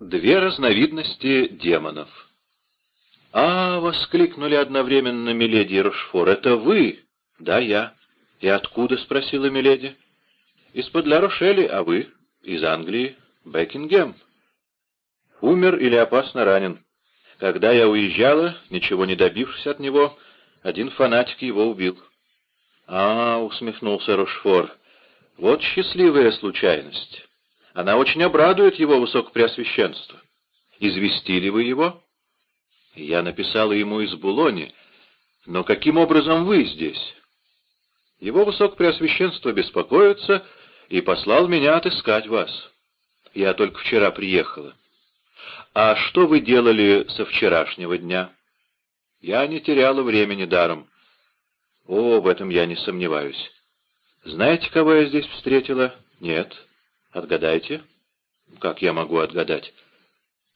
Две разновидности демонов. «А!» — воскликнули одновременно Миледи и Рошфор. «Это вы?» «Да, я». «И откуда?» — спросила Миледи. «Из-под Ла Рошели, а вы?» «Из Англии. Бекингем». «Умер или опасно ранен. Когда я уезжала, ничего не добившись от него, один фанатик его убил». «А!» — усмехнулся Рошфор. «Вот счастливая случайность». Она очень обрадует его высокопреосвященство. Известили вы его? Я написала ему из Булони. Но каким образом вы здесь? Его высокопреосвященство беспокоится и послал меня отыскать вас. Я только вчера приехала. А что вы делали со вчерашнего дня? Я не теряла времени даром. О, в этом я не сомневаюсь. Знаете, кого я здесь встретила? Нет. Отгадайте. Как я могу отгадать?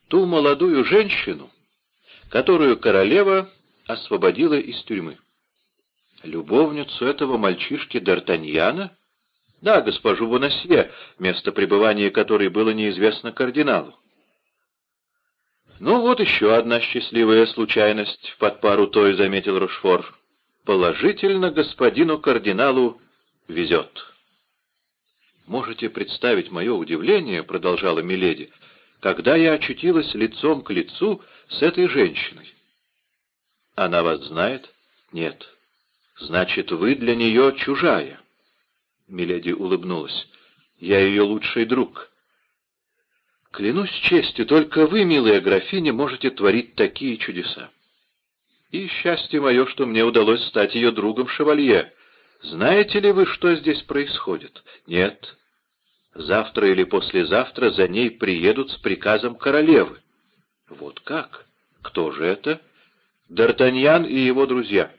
Ту молодую женщину, которую королева освободила из тюрьмы. Любовницу этого мальчишки Д'Артаньяна? Да, госпожу Бонасье, место пребывания которой было неизвестно кардиналу. «Ну вот еще одна счастливая случайность, под пару той заметил Рушфор. Положительно господину кардиналу везет». «Можете представить мое удивление», — продолжала Миледи, «когда я очутилась лицом к лицу с этой женщиной». «Она вас знает?» «Нет». «Значит, вы для нее чужая». Миледи улыбнулась. «Я ее лучший друг». «Клянусь честью, только вы, милая графиня, можете творить такие чудеса. И счастье мое, что мне удалось стать ее другом шевалье. Знаете ли вы, что здесь происходит?» «Нет». Завтра или послезавтра за ней приедут с приказом королевы. Вот как? Кто же это? Д'Артаньян и его друзья.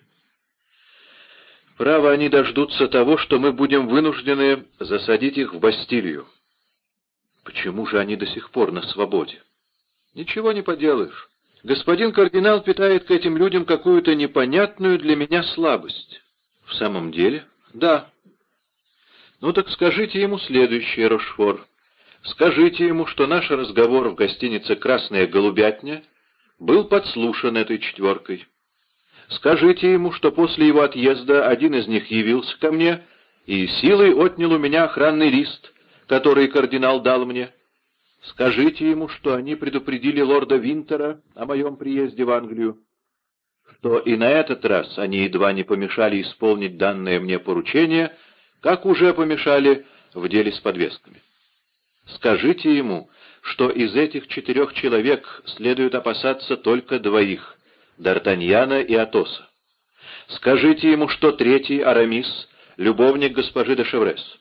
Право, они дождутся того, что мы будем вынуждены засадить их в Бастилию. Почему же они до сих пор на свободе? Ничего не поделаешь. Господин кардинал питает к этим людям какую-то непонятную для меня слабость. В самом деле? Да. «Ну так скажите ему следующее, Рошфор. Скажите ему, что наш разговор в гостинице «Красная голубятня» был подслушан этой четверкой. Скажите ему, что после его отъезда один из них явился ко мне и силой отнял у меня охранный лист, который кардинал дал мне. Скажите ему, что они предупредили лорда Винтера о моем приезде в Англию, что и на этот раз они едва не помешали исполнить данное мне поручение — как уже помешали в деле с подвесками. Скажите ему, что из этих четырех человек следует опасаться только двоих — Д'Артаньяна и Атоса. Скажите ему, что третий, Арамис, любовник госпожи де Шеврес.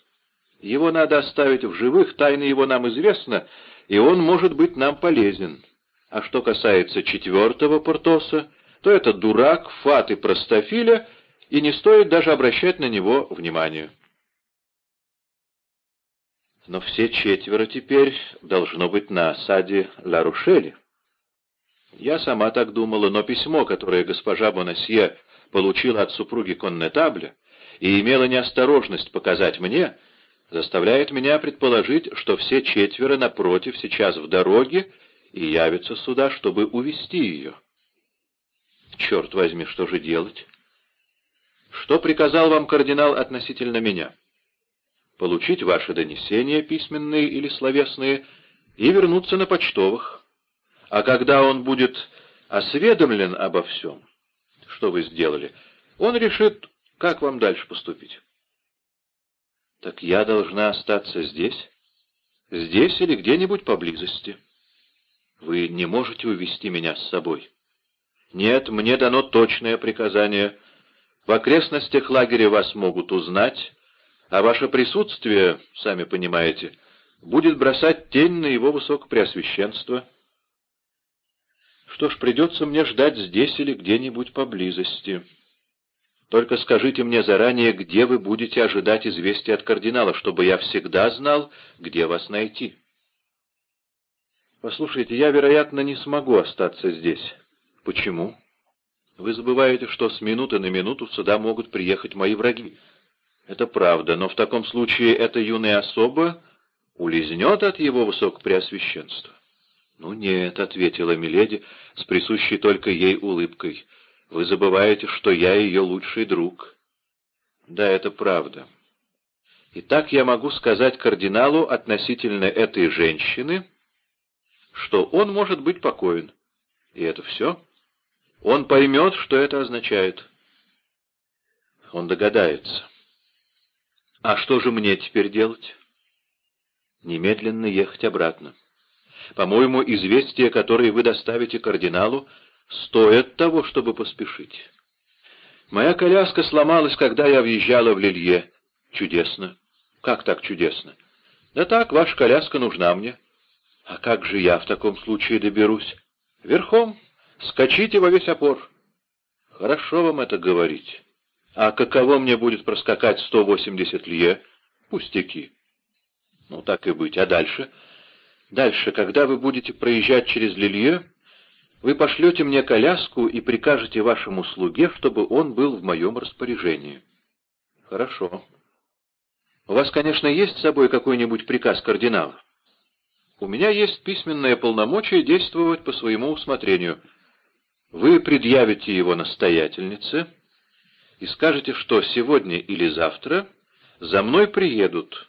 Его надо оставить в живых, тайна его нам известна, и он может быть нам полезен. А что касается четвертого Портоса, то это дурак, фат и простофиля, и не стоит даже обращать на него внимания. Но все четверо теперь должно быть на осаде Ла-Рушели. Я сама так думала, но письмо, которое госпожа Бонасье получила от супруги Коннетабля и имела неосторожность показать мне, заставляет меня предположить, что все четверо напротив сейчас в дороге и явятся сюда, чтобы увести ее. Черт возьми, что же делать? Что приказал вам кардинал относительно меня? Получить ваши донесения, письменные или словесные, и вернуться на почтовых. А когда он будет осведомлен обо всем, что вы сделали, он решит, как вам дальше поступить. Так я должна остаться здесь? Здесь или где-нибудь поблизости? Вы не можете увести меня с собой. Нет, мне дано точное приказание. В окрестностях лагеря вас могут узнать, а ваше присутствие, сами понимаете, будет бросать тень на его высокопреосвященство. Что ж, придется мне ждать здесь или где-нибудь поблизости. Только скажите мне заранее, где вы будете ожидать известия от кардинала, чтобы я всегда знал, где вас найти. Послушайте, я, вероятно, не смогу остаться здесь. Почему? Вы забываете, что с минуты на минуту сюда могут приехать мои враги. Это правда, но в таком случае эта юная особа улизнет от его высокопреосвященства. «Ну нет», — ответила Миледи с присущей только ей улыбкой. «Вы забываете, что я ее лучший друг». «Да, это правда. Итак, я могу сказать кардиналу относительно этой женщины, что он может быть покоен. И это все. Он поймет, что это означает. Он догадается. А что же мне теперь делать? Немедленно ехать обратно. По-моему, известия, которые вы доставите кардиналу, стоят того, чтобы поспешить. Моя коляска сломалась, когда я въезжала в Лилье. Чудесно. Как так чудесно? Да так, ваша коляска нужна мне. А как же я в таком случае доберусь? Верхом. Скачите во весь опор. Хорошо вам это говорить. А каково мне будет проскакать 180 лье? Пустяки. Ну, так и быть. А дальше? Дальше, когда вы будете проезжать через Лилье, вы пошлете мне коляску и прикажете вашему слуге, чтобы он был в моем распоряжении. Хорошо. У вас, конечно, есть с собой какой-нибудь приказ кардинала? У меня есть письменное полномочие действовать по своему усмотрению. Вы предъявите его настоятельнице и скажете, что сегодня или завтра за мной приедут,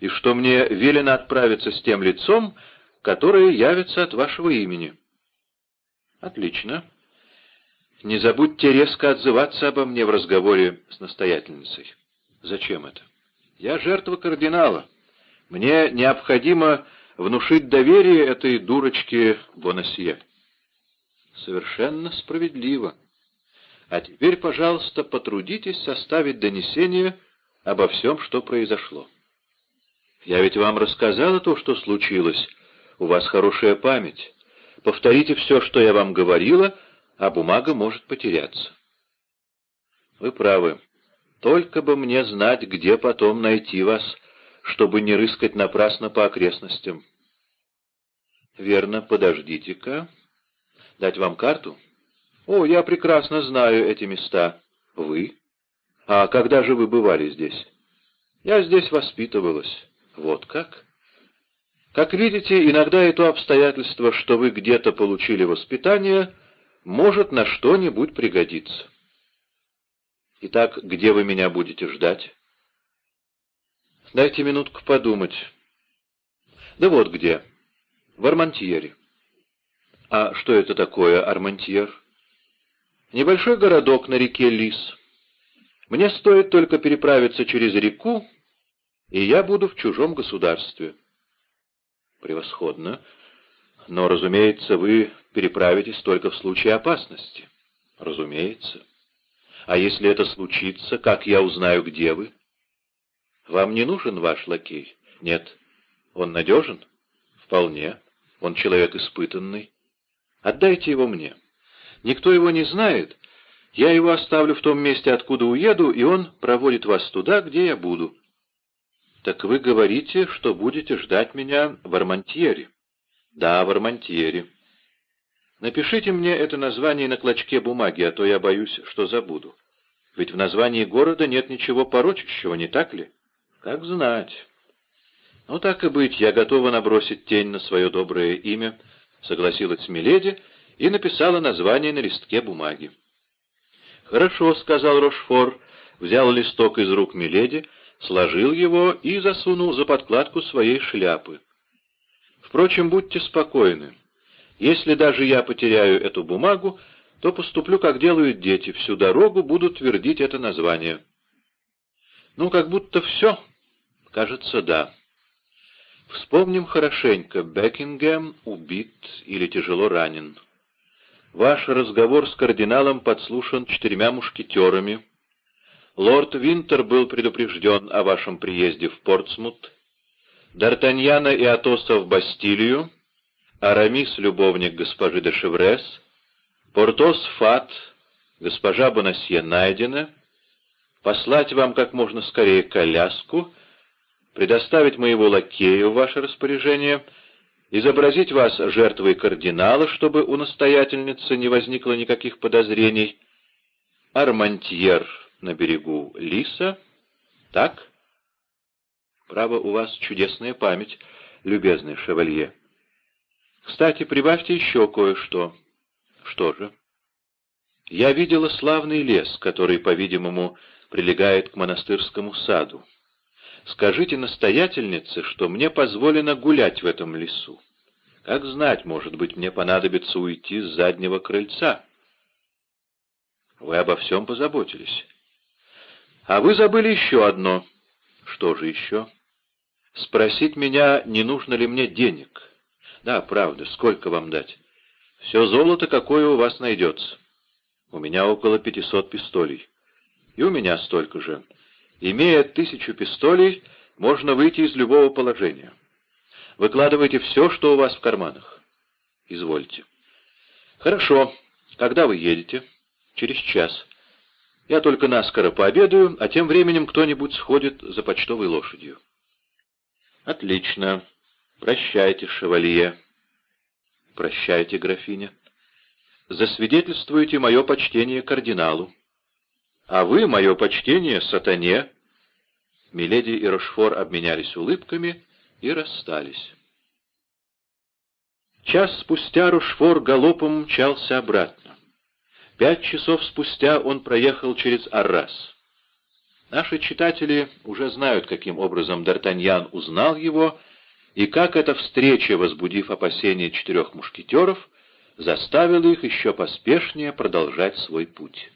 и что мне велено отправиться с тем лицом, которое явится от вашего имени. Отлично. Не забудьте резко отзываться обо мне в разговоре с настоятельницей. Зачем это? Я жертва кардинала. Мне необходимо внушить доверие этой дурочке Бонасье. Совершенно справедливо. А теперь, пожалуйста, потрудитесь составить донесение обо всем, что произошло. Я ведь вам рассказала то, что случилось. У вас хорошая память. Повторите все, что я вам говорила, а бумага может потеряться. Вы правы. Только бы мне знать, где потом найти вас, чтобы не рыскать напрасно по окрестностям. Верно, подождите-ка. Дать вам карту? О, я прекрасно знаю эти места. Вы? А когда же вы бывали здесь? Я здесь воспитывалась. Вот как? Как видите, иногда и то обстоятельство, что вы где-то получили воспитание, может на что-нибудь пригодиться. Итак, где вы меня будете ждать? Дайте минутку подумать. Да вот где. В Армантьере. А что это такое, Армантьер? Небольшой городок на реке Лис. Мне стоит только переправиться через реку, и я буду в чужом государстве. Превосходно. Но, разумеется, вы переправитесь только в случае опасности. Разумеется. А если это случится, как я узнаю, где вы? Вам не нужен ваш лакей? Нет. Он надежен? Вполне. Он человек испытанный. Отдайте его мне. Никто его не знает. Я его оставлю в том месте, откуда уеду, и он проводит вас туда, где я буду. Так вы говорите, что будете ждать меня в Армантьере? Да, в Армантьере. Напишите мне это название на клочке бумаги, а то я боюсь, что забуду. Ведь в названии города нет ничего порочащего, не так ли? Как знать. Ну, так и быть, я готова набросить тень на свое доброе имя, согласилась Миледи и написала название на листке бумаги. «Хорошо», — сказал Рошфор, взял листок из рук Миледи, сложил его и засунул за подкладку своей шляпы. «Впрочем, будьте спокойны. Если даже я потеряю эту бумагу, то поступлю, как делают дети, всю дорогу буду твердить это название. Ну, как будто все. Кажется, да. Вспомним хорошенько, Бекингем убит или тяжело ранен. Ваш разговор с кардиналом подслушан четырьмя мушкетерами. Лорд Винтер был предупрежден о вашем приезде в Портсмут. Д'Артаньяна и Атоса в Бастилию, Арамис — любовник госпожи де Шеврес, Портос Фат, госпожа Бонасье найдена, послать вам как можно скорее коляску, предоставить моего лакея в ваше распоряжение, изобразить вас жертвой кардинала, чтобы у настоятельницы не возникло никаких подозрений, Армантьер на берегу Лиса, так? Право, у вас чудесная память, любезный шевалье. Кстати, прибавьте еще кое-что. Что же? Я видела славный лес, который, по-видимому, прилегает к монастырскому саду. Скажите настоятельнице, что мне позволено гулять в этом лесу. Как знать, может быть, мне понадобится уйти с заднего крыльца. Вы обо всем позаботились. А вы забыли еще одно. Что же еще? Спросить меня, не нужно ли мне денег. Да, правда, сколько вам дать? Все золото, какое у вас найдется. У меня около пятисот пистолей. И у меня столько же. Имея тысячу пистолей, можно выйти из любого положения. Выкладывайте все, что у вас в карманах. Извольте. Хорошо. Когда вы едете? Через час. Я только наскоро пообедаю, а тем временем кто-нибудь сходит за почтовой лошадью. Отлично. Прощайте, шевалье. Прощайте, графиня. Засвидетельствуйте мое почтение кардиналу. А вы мое почтение сатане. Миледи и Рошфор обменялись улыбками и расстались. Час спустя Рошфор галопом мчался обратно. Пять часов спустя он проехал через Аррас. Наши читатели уже знают, каким образом Д'Артаньян узнал его, и как эта встреча, возбудив опасения четырех мушкетеров, заставила их еще поспешнее продолжать свой путь.